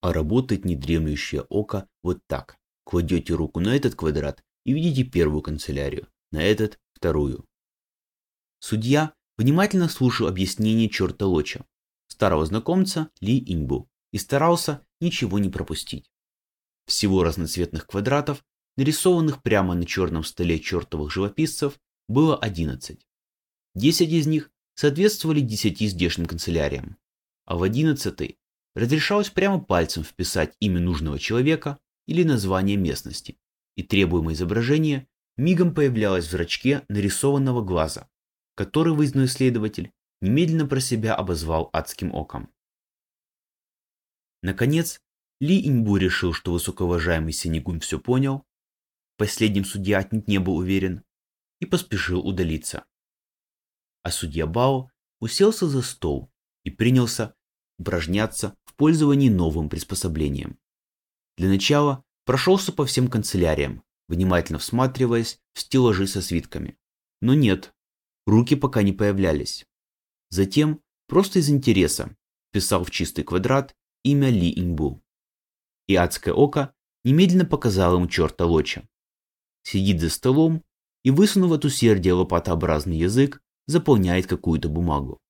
А работает недремлющее око вот так. Кладете руку на этот квадрат и видите первую канцелярию, на этот – вторую. Судья внимательно слушал объяснение черта Лоча, старого знакомца Ли Иньбу, и старался ничего не пропустить. Всего разноцветных квадратов, нарисованных прямо на черном столе чертовых живописцев, было 11. 10 из них соответствовали 10 здешним канцеляриям, а в 11 разрешалось прямо пальцем вписать имя нужного человека или название местности, и требуемое изображение мигом появлялось в зрачке нарисованного глаза, который выездной следователь немедленно про себя обозвал адским оком. Наконец, Ли Иньбу решил, что высокоуважаемый Синегун все понял, последним судья отнюдь не был уверен, и поспешил удалиться. А судья Бао уселся за стол и принялся упражняться пользовании новым приспособлением. Для начала прошелся по всем канцеляриям, внимательно всматриваясь в стеллажи со свитками. Но нет, руки пока не появлялись. Затем, просто из интереса, писал в чистый квадрат имя Ли Иньбу. И адское око немедленно показало ему черта Лоча. Сидит за столом и, высунув от усердия лопатообразный язык, заполняет какую-то бумагу.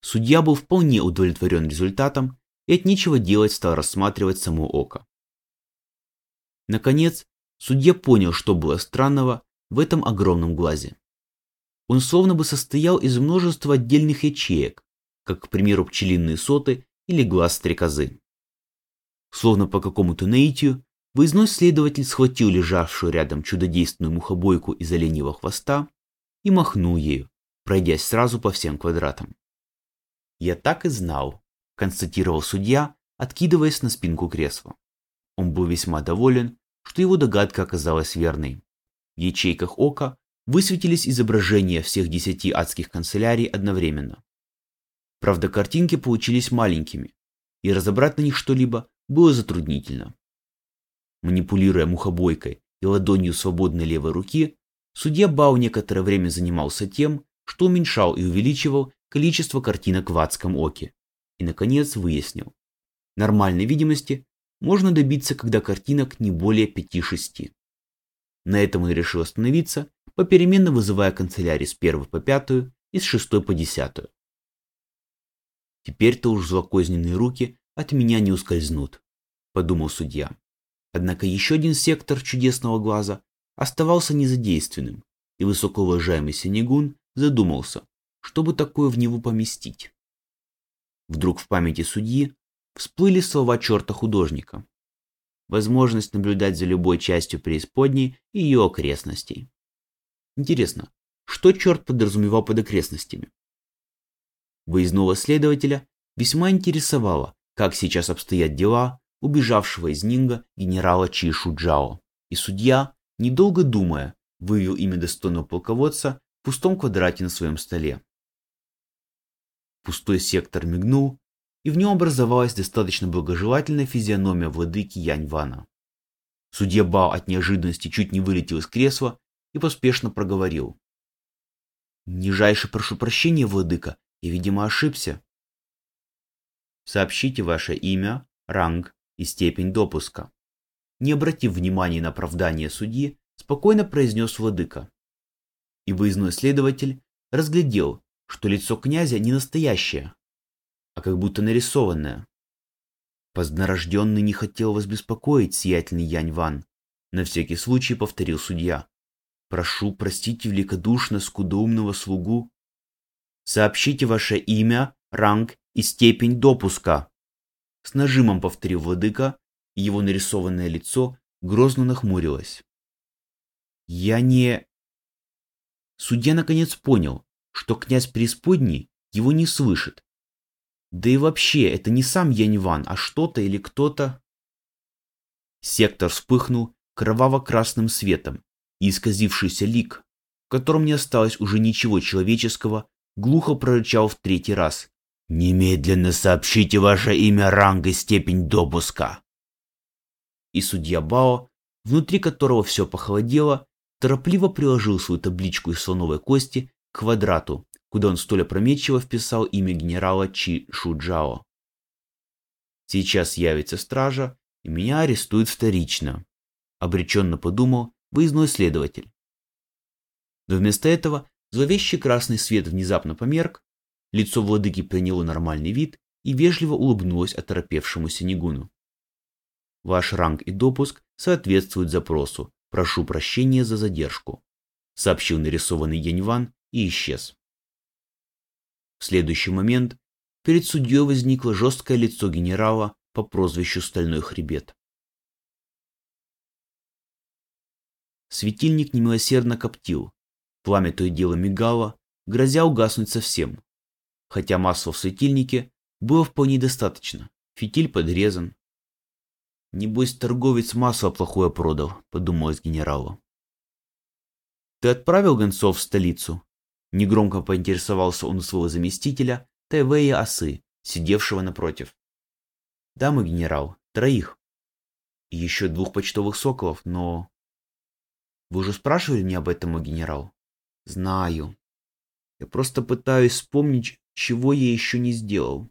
Судья был вполне удовлетворен результатом и от нечего делать стал рассматривать само око. Наконец, судья понял, что было странного в этом огромном глазе. Он словно бы состоял из множества отдельных ячеек, как, к примеру, пчелиные соты или глаз стрекозы. Словно по какому-то наитию, выездной следователь схватил лежавшую рядом чудодейственную мухобойку из оленьего хвоста и махнул ею, пройдясь сразу по всем квадратам. «Я так и знал», – констатировал судья, откидываясь на спинку кресла. Он был весьма доволен, что его догадка оказалась верной. В ячейках ока высветились изображения всех десяти адских канцелярий одновременно. Правда, картинки получились маленькими, и разобрать на них что-либо было затруднительно. Манипулируя мухобойкой и ладонью свободной левой руки, судья Бау некоторое время занимался тем, что уменьшал и увеличивал количество картинок в адском оке. И, наконец, выяснил. Нормальной видимости можно добиться, когда картинок не более 5-6. На этом он решил остановиться, попеременно вызывая канцелярий с первой по пятую и с шестой по десятую. Теперь-то уж злокозненные руки от меня не ускользнут, подумал судья. Однако еще один сектор чудесного глаза оставался незадейственным, и высокоуважаемый Синегун задумался, чтобы такое в него поместить. Вдруг в памяти судьи всплыли слова черта художника. Возможность наблюдать за любой частью преисподней и ее окрестностей. Интересно, что черт подразумевал под окрестностями? Выездного следователя весьма интересовало, как сейчас обстоят дела убежавшего из Нинга генерала Чи Шуджао. И судья, недолго думая, вывел имя достойного полководца в пустом квадрате на своем столе. Пустой сектор мигнул, и в нем образовалась достаточно благожелательная физиономия владыки Янь-Вана. Судья Бао от неожиданности чуть не вылетел из кресла и поспешно проговорил. «Нижайше прошу прощения, владыка, я, видимо, ошибся». «Сообщите ваше имя, ранг и степень допуска». Не обратив внимания на оправдание судьи, спокойно произнес владыка. И выездной следователь разглядел, что лицо князя не настоящее, а как будто нарисованное. Позднорожденный не хотел вас беспокоить, сиятельный Янь Ван. На всякий случай повторил судья. Прошу простите великодушно скудоумного слугу. Сообщите ваше имя, ранг и степень допуска. С нажимом повторил владыка, и его нарисованное лицо грозно нахмурилось. Я не... Судья наконец понял, что князь преисподней его не слышит. Да и вообще, это не сам Яньван, а что-то или кто-то... Сектор вспыхнул кроваво-красным светом, и исказившийся лик, в котором не осталось уже ничего человеческого, глухо прорычал в третий раз. «Немедленно сообщите ваше имя, ранг и степень допуска!» И судья Бао, внутри которого все похолодело, торопливо приложил свою табличку из слоновой кости квадрату, куда он столь опрометчиво вписал имя генерала Чи Шуджао. Сейчас явится стража, и меня арестуют вторично. Обреченно подумал выездной следователь. Но вместо этого зловещий красный свет внезапно померк, лицо владыки приняло нормальный вид и вежливо улыбнулось оторопевшему Синегуну. Ваш ранг и допуск соответствуют запросу. Прошу прощения за задержку, сообщил нарисованный Яньван и исчез. В следующий момент перед судьей возникло жесткое лицо генерала по прозвищу Стальной Хребет. Светильник немилосердно коптил, пламя то и дело мигало, грозя угаснуть совсем. Хотя масла в светильнике было вполне достаточно, фитиль подрезан. «Небось, торговец масло плохое продал», — подумалось генералу. «Ты отправил гонцов в столицу?» Негромко поинтересовался он у своего заместителя, Тайвея Осы, сидевшего напротив. «Да, мой генерал, троих. И еще двух почтовых соколов, но...» «Вы уже спрашивали меня об этом, мой генерал?» «Знаю. Я просто пытаюсь вспомнить, чего я еще не сделал».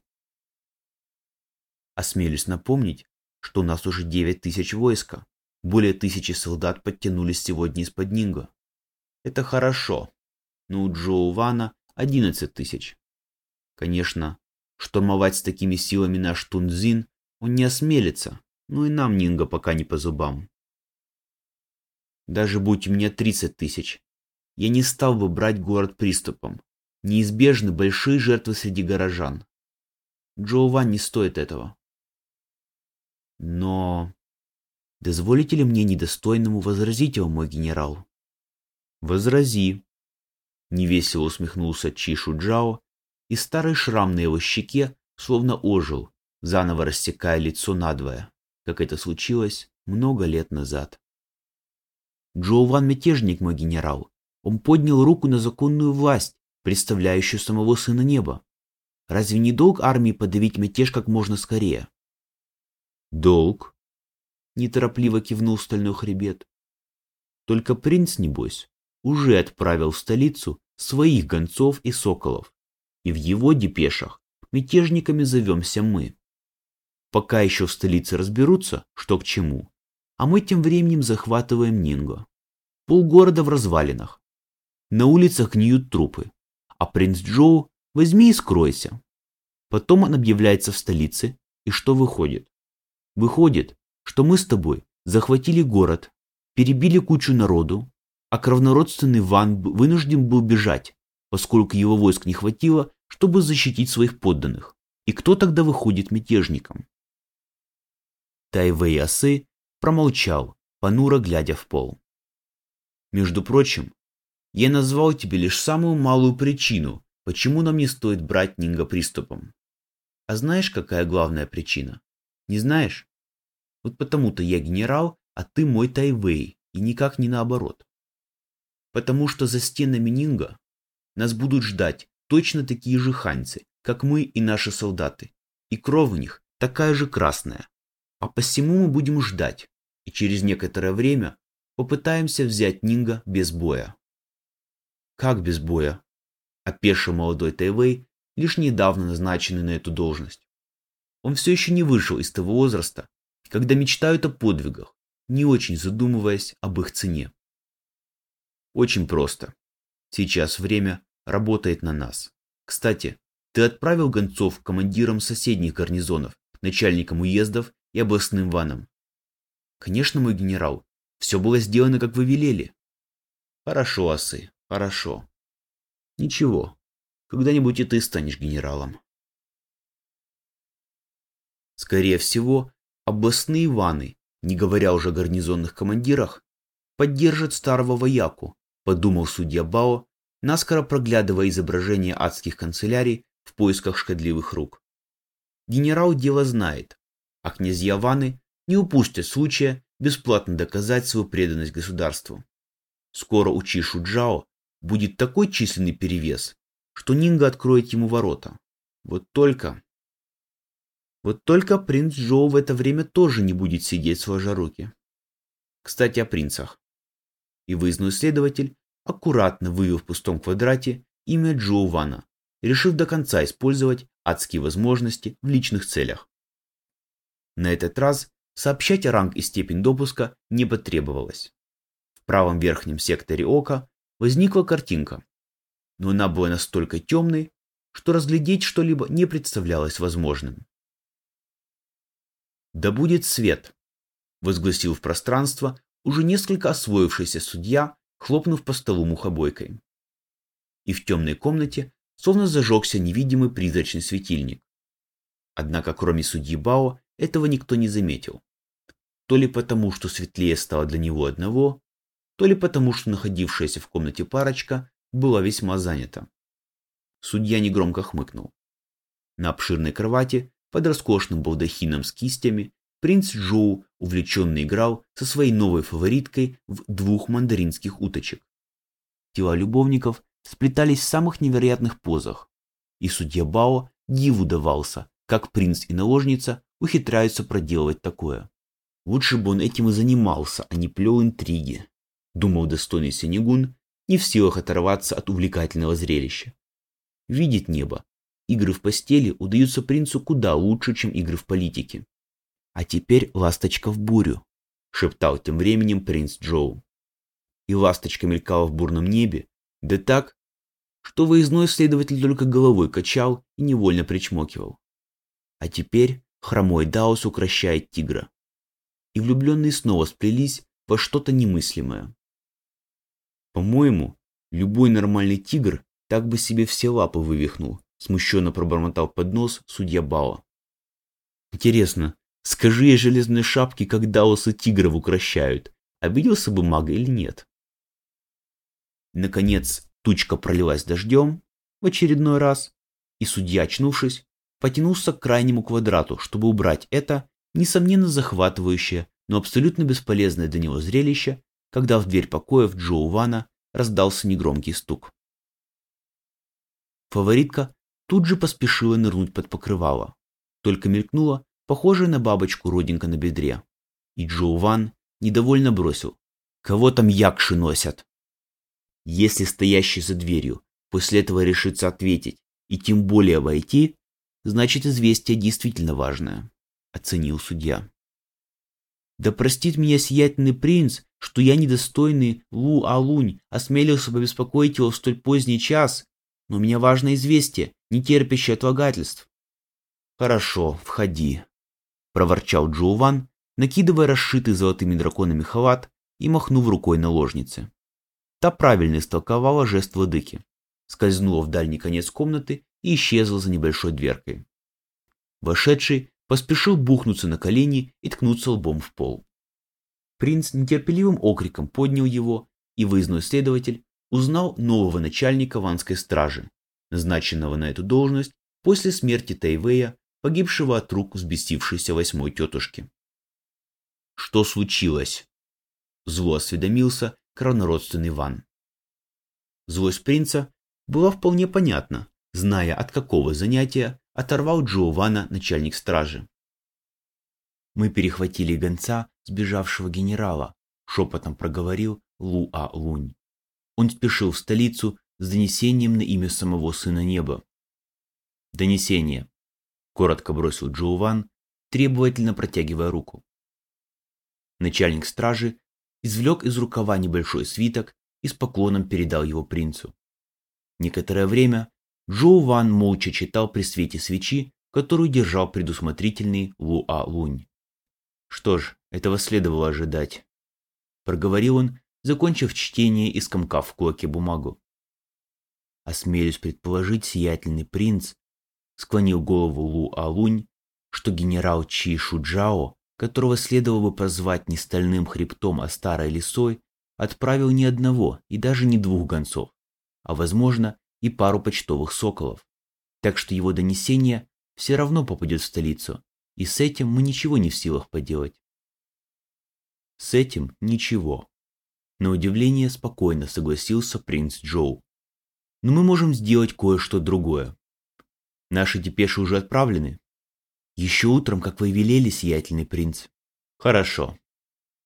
Осмелюсь напомнить, что у нас уже девять тысяч войска. Более тысячи солдат подтянулись сегодня из-под Нинго. Это хорошо, но у Джоу Вана 11 тысяч. Конечно, штурмовать с такими силами наш Тунзин он не осмелится, но и нам Нинго пока не по зубам. Даже будь у меня 30 тысяч, я не стал бы брать город приступом. Неизбежны большие жертвы среди горожан. Джоу Ван не стоит этого. Но... Дозволите ли мне недостойному возразить его, мой генерал? Возрази, Невесело усмехнулся Чишу Джао, и старый шрам на его щеке словно ожил, заново рассекая лицо надвое, как это случилось много лет назад. Джоу Ван мятежник, мой генерал. Он поднял руку на законную власть, представляющую самого сына неба. Разве не долг армии подавить мятеж как можно скорее? Долг? Неторопливо кивнул стальной хребет. Только принц, небось, уже отправил в столицу своих гонцов и соколов, и в его депешах мятежниками зовемся мы. Пока еще в столице разберутся, что к чему, а мы тем временем захватываем Нинго. Полгорода в развалинах. На улицах гниют трупы, а принц Джоу возьми и скройся. Потом он объявляется в столице, и что выходит? Выходит, что мы с тобой захватили город, перебили кучу народу, а кровнородственный Ван вынужден был бежать, поскольку его войск не хватило, чтобы защитить своих подданных. И кто тогда выходит мятежником? Тайвей Асы промолчал, понуро глядя в пол. Между прочим, я назвал тебе лишь самую малую причину, почему нам не стоит брать Нинга приступом. А знаешь, какая главная причина? Не знаешь? Вот потому-то я генерал, а ты мой Тайвей, и никак не наоборот потому что за стенами Нинга нас будут ждать точно такие же ханьцы, как мы и наши солдаты, и кровь у них такая же красная. А посему мы будем ждать, и через некоторое время попытаемся взять Нинга без боя. Как без боя? Опешил молодой Тайвей, лишь недавно назначенный на эту должность. Он все еще не вышел из того возраста, когда мечтают о подвигах, не очень задумываясь об их цене. Очень просто. Сейчас время работает на нас. Кстати, ты отправил гонцов командирам соседних гарнизонов, начальникам уездов и областным ванам. Конечно, мой генерал, все было сделано, как вы велели. Хорошо, осы, хорошо. Ничего, когда-нибудь и ты станешь генералом. Скорее всего, областные ваны, не говоря уже о гарнизонных командирах, поддержат старого вояку, подумал судья Бао, наскоро проглядывая изображение адских канцелярий в поисках шкодливых рук. Генерал дело знает, а князья Ваны не упустят случая бесплатно доказать свою преданность государству. Скоро у Чишу Джао будет такой численный перевес, что Нинга откроет ему ворота. Вот только... Вот только принц Джоу в это время тоже не будет сидеть сложа руки. Кстати, о принцах и выездной следователь аккуратно вывел в пустом квадрате имя Джо Вана, решив до конца использовать адские возможности в личных целях. На этот раз сообщать ранг и степень допуска не потребовалось. В правом верхнем секторе ока возникла картинка, но она была настолько темной, что разглядеть что-либо не представлялось возможным. «Да будет свет!» – возгласил в пространство уже несколько освоившийся судья, хлопнув по столу мухобойкой. И в темной комнате словно зажегся невидимый призрачный светильник. Однако кроме судьи Бао этого никто не заметил. То ли потому, что светлее стало для него одного, то ли потому, что находившаяся в комнате парочка была весьма занята. Судья негромко хмыкнул. На обширной кровати, под роскошным балдахином с кистями, принц Джоу увлеченно играл со своей новой фавориткой в двух мандаринских уточек. Тела любовников сплетались в самых невероятных позах, и судья Бао диву давался, как принц и наложница ухитряются проделывать такое. Лучше бы он этим и занимался, а не плел интриги, думал достойный Сенегун, не в силах оторваться от увлекательного зрелища. Видит небо. Игры в постели удаются принцу куда лучше, чем игры в политике. А теперь ласточка в бурю, шептал тем временем принц Джоу. И ласточка мелькала в бурном небе, да так, что выездной следователь только головой качал и невольно причмокивал. А теперь хромой Даос укращает тигра. И влюбленные снова сплелись во что-то немыслимое. По-моему, любой нормальный тигр так бы себе все лапы вывихнул, смущенно пробормотал под нос судья Бао. Интересно, скажи я железной шапке, как даосы тигров укращают, обиделся бы мага или нет? Наконец, тучка пролилась дождем в очередной раз, и судья, очнувшись, потянулся к крайнему квадрату, чтобы убрать это, несомненно захватывающее, но абсолютно бесполезное для него зрелище, когда в дверь покоев Джоу Вана раздался негромкий стук. Фаворитка тут же поспешила нырнуть под покрывало. Только мелькнула, похожая на бабочку родинка на бедре. И Джоу Ван недовольно бросил. «Кого там якши носят?» Если стоящий за дверью после этого решится ответить и тем более войти, значит известие действительно важное, оценил судья. Да простит меня сиятельный принц, что я недостойный Лу Алунь осмелился побеспокоить его в столь поздний час, но у меня важное известие, не терпящее отлагательств. Хорошо, входи, проворчал Джоуван, накидывая расшитый золотыми драконами халат и махнув рукой наложнице. Та правильно истолковала жест владыки, скользнула в дальний конец комнаты и исчезла за небольшой дверкой. Вошедший поспешил бухнуться на колени и ткнуться лбом в пол. Принц нетерпеливым окриком поднял его, и выездной следователь узнал нового начальника ванской стражи, назначенного на эту должность после смерти Тайвея, погибшего от рук взбесившейся восьмой тетушки. «Что случилось?» Зло осведомился кровнородственный Ван. Злость принца была вполне понятна, зная от какого занятия оторвал Джо Вана начальник стражи. Мы перехватили гонца, сбежавшего генерала, шепотом проговорил Лу А Лунь. Он спешил в столицу с донесением на имя самого Сына Неба. «Донесение», — коротко бросил Джоу Ван, требовательно протягивая руку. Начальник стражи извлек из рукава небольшой свиток и с поклоном передал его принцу. Некоторое время Джоу Ван молча читал при свете свечи, которую держал предусмотрительный Лу А Лунь. Что ж, этого следовало ожидать. Проговорил он, закончив чтение и скомкав в кулаке бумагу. Осмелюсь предположить, сиятельный принц склонил голову Лу Алунь, что генерал Чи Шуджао, которого следовало бы прозвать не стальным хребтом, а старой лисой, отправил не одного и даже не двух гонцов, а, возможно, и пару почтовых соколов. Так что его донесение все равно попадет в столицу, и с этим мы ничего не в силах поделать. С этим ничего. На удивление спокойно согласился принц Джоу. Но мы можем сделать кое-что другое. Наши депеши уже отправлены. Еще утром, как вы велели, сиятельный принц. Хорошо.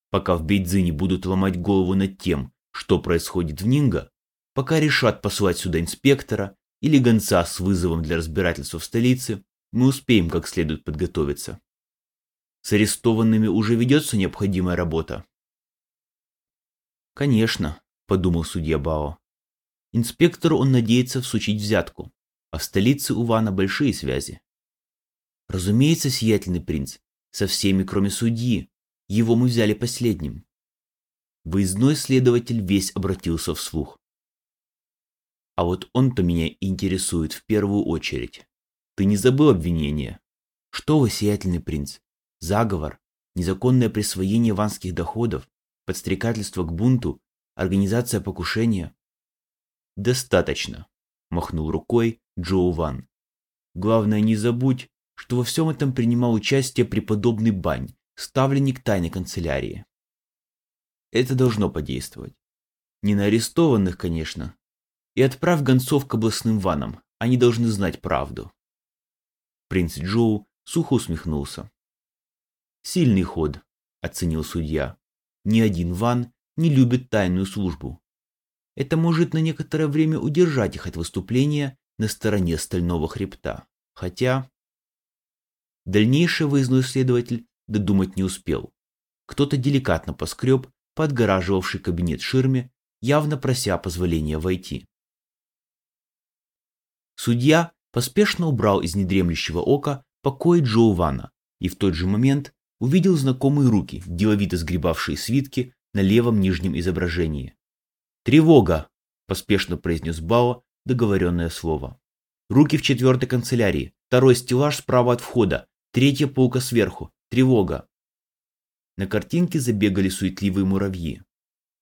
Пока в Бейдзине будут ломать голову над тем, что происходит в Нинго, пока решат послать сюда инспектора или гонца с вызовом для разбирательства в столице, мы успеем как следует подготовиться. С арестованными уже ведется необходимая работа. Конечно, подумал судья Бао. Инспектору он надеется всучить взятку, а в столице у Вана большие связи. Разумеется, сиятельный принц, со всеми, кроме судьи. Его мы взяли последним. Выездной следователь весь обратился вслух. А вот он-то меня интересует в первую очередь. Ты не забыл обвинения? Что вы, сиятельный принц? Заговор, незаконное присвоение ванских доходов, подстрекательство к бунту, организация покушения? Достаточно, махнул рукой Джоу Ван. Главное, не забудь, что во всем этом принимал участие преподобный Бань, ставленник тайной канцелярии. Это должно подействовать. Не на арестованных, конечно. И отправь гонцов к областным ванам, они должны знать правду. Принц Джоу сухо усмехнулся. Сильный ход, оценил судья. Ни один ван не любит тайную службу. Это может на некоторое время удержать их от выступления на стороне стального хребта. Хотя... Дальнейший выездной следователь додумать не успел. Кто-то деликатно поскреб по кабинет ширме, явно прося позволения войти. Судья поспешно убрал из недремлющего ока покой Джоу Вана и в тот же момент увидел знакомые руки, деловито сгребавшие свитки на левом нижнем изображении. «Тревога!» – поспешно произнес Бао договоренное слово. «Руки в четвертой канцелярии, второй стеллаж справа от входа, третья полка сверху, тревога!» На картинке забегали суетливые муравьи.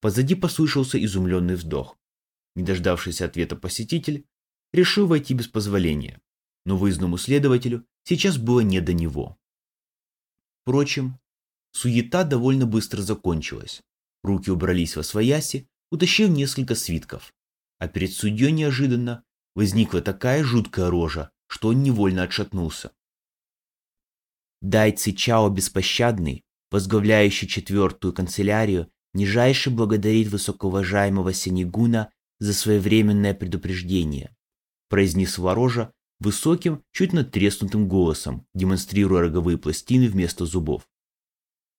Позади послышался изумленный вздох. Не дождавшийся ответа посетитель решил войти без позволения, но выездному следователю сейчас было не до него. Впрочем, суета довольно быстро закончилась. Руки убрались во свояси, утащив несколько свитков. А перед судьей неожиданно возникла такая жуткая рожа, что он невольно отшатнулся. Дайцы Чао Беспощадный, возглавляющий четвертую канцелярию, нижайше благодарит высокоуважаемого Сенегуна за своевременное предупреждение, произнесла рожа высоким, чуть надтреснутым голосом, демонстрируя роговые пластины вместо зубов.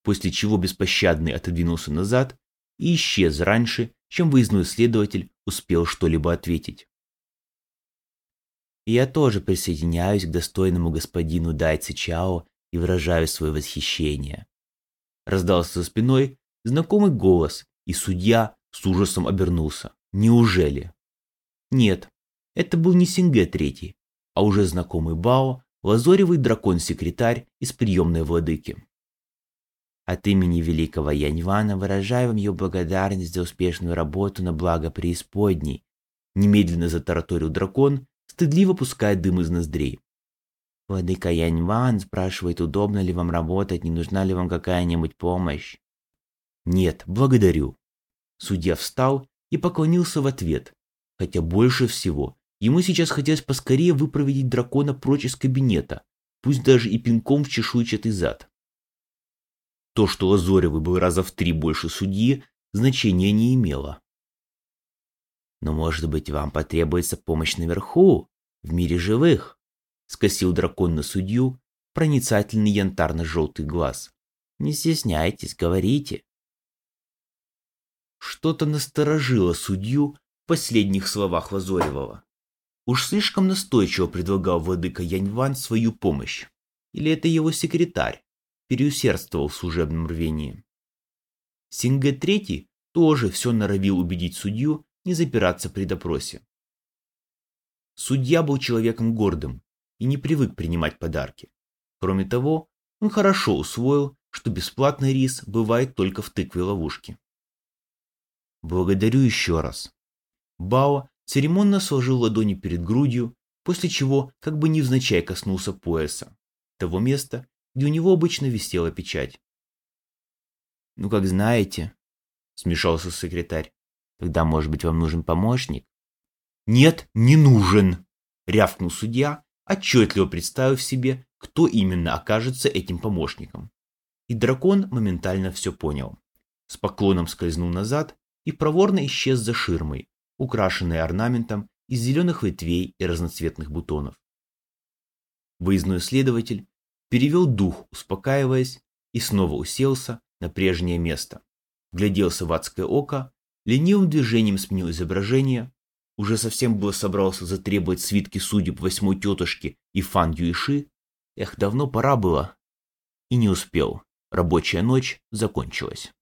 После чего беспощадный отодвинулся назад и исчез раньше, чем выездной следователь успел что-либо ответить. я тоже присоединяюсь к достойному господину Дайци Чао и выражаю свое восхищение. Раздался за спиной знакомый голос, и судья с ужасом обернулся. Неужели? Нет, это был не Синге Третий, а уже знакомый Бао, лазоревый дракон-секретарь из приемной владыки. От имени великого Яньвана выражаю вам ее благодарность за успешную работу на благо преисподней. Немедленно затараторил дракон, стыдливо пуская дым из ноздрей. Владыка Яньван спрашивает, удобно ли вам работать, не нужна ли вам какая-нибудь помощь. Нет, благодарю. Судья встал и поклонился в ответ, хотя больше всего Ему сейчас хотелось поскорее выпроводить дракона прочь из кабинета, пусть даже и пинком в чешуйчатый зад. То, что Лазоревый был раза в три больше судьи, значения не имело. «Но, может быть, вам потребуется помощь наверху, в мире живых?» — скосил дракон на судью проницательный янтарно-желтый глаз. «Не стесняйтесь, говорите». Что-то насторожило судью в последних словах Лазоревого. Уж слишком настойчиво предлагал владыка Яньван свою помощь. Или это его секретарь переусердствовал в служебном рвении. Синге Третий тоже все норовил убедить судью не запираться при допросе. Судья был человеком гордым и не привык принимать подарки. Кроме того, он хорошо усвоил, что бесплатный рис бывает только в тыкве ловушки. Благодарю еще раз. Бао церемонно сложил ладони перед грудью, после чего как бы невзначай коснулся пояса, того места, где у него обычно висела печать. «Ну, как знаете», — смешался секретарь, — «тогда, может быть, вам нужен помощник?» «Нет, не нужен», — рявкнул судья, отчетливо представив себе, кто именно окажется этим помощником. И дракон моментально все понял. С поклоном скользнул назад и проворно исчез за ширмой, украшенные орнаментом из зеленых ветвей и разноцветных бутонов. Выездной следователь перевел дух, успокаиваясь, и снова уселся на прежнее место. Гляделся в адское око, ленивым движением сменил изображение, уже совсем было собрался затребовать свитки судеб восьмой тетушки и Фан Юиши. Эх, давно пора было. И не успел. Рабочая ночь закончилась.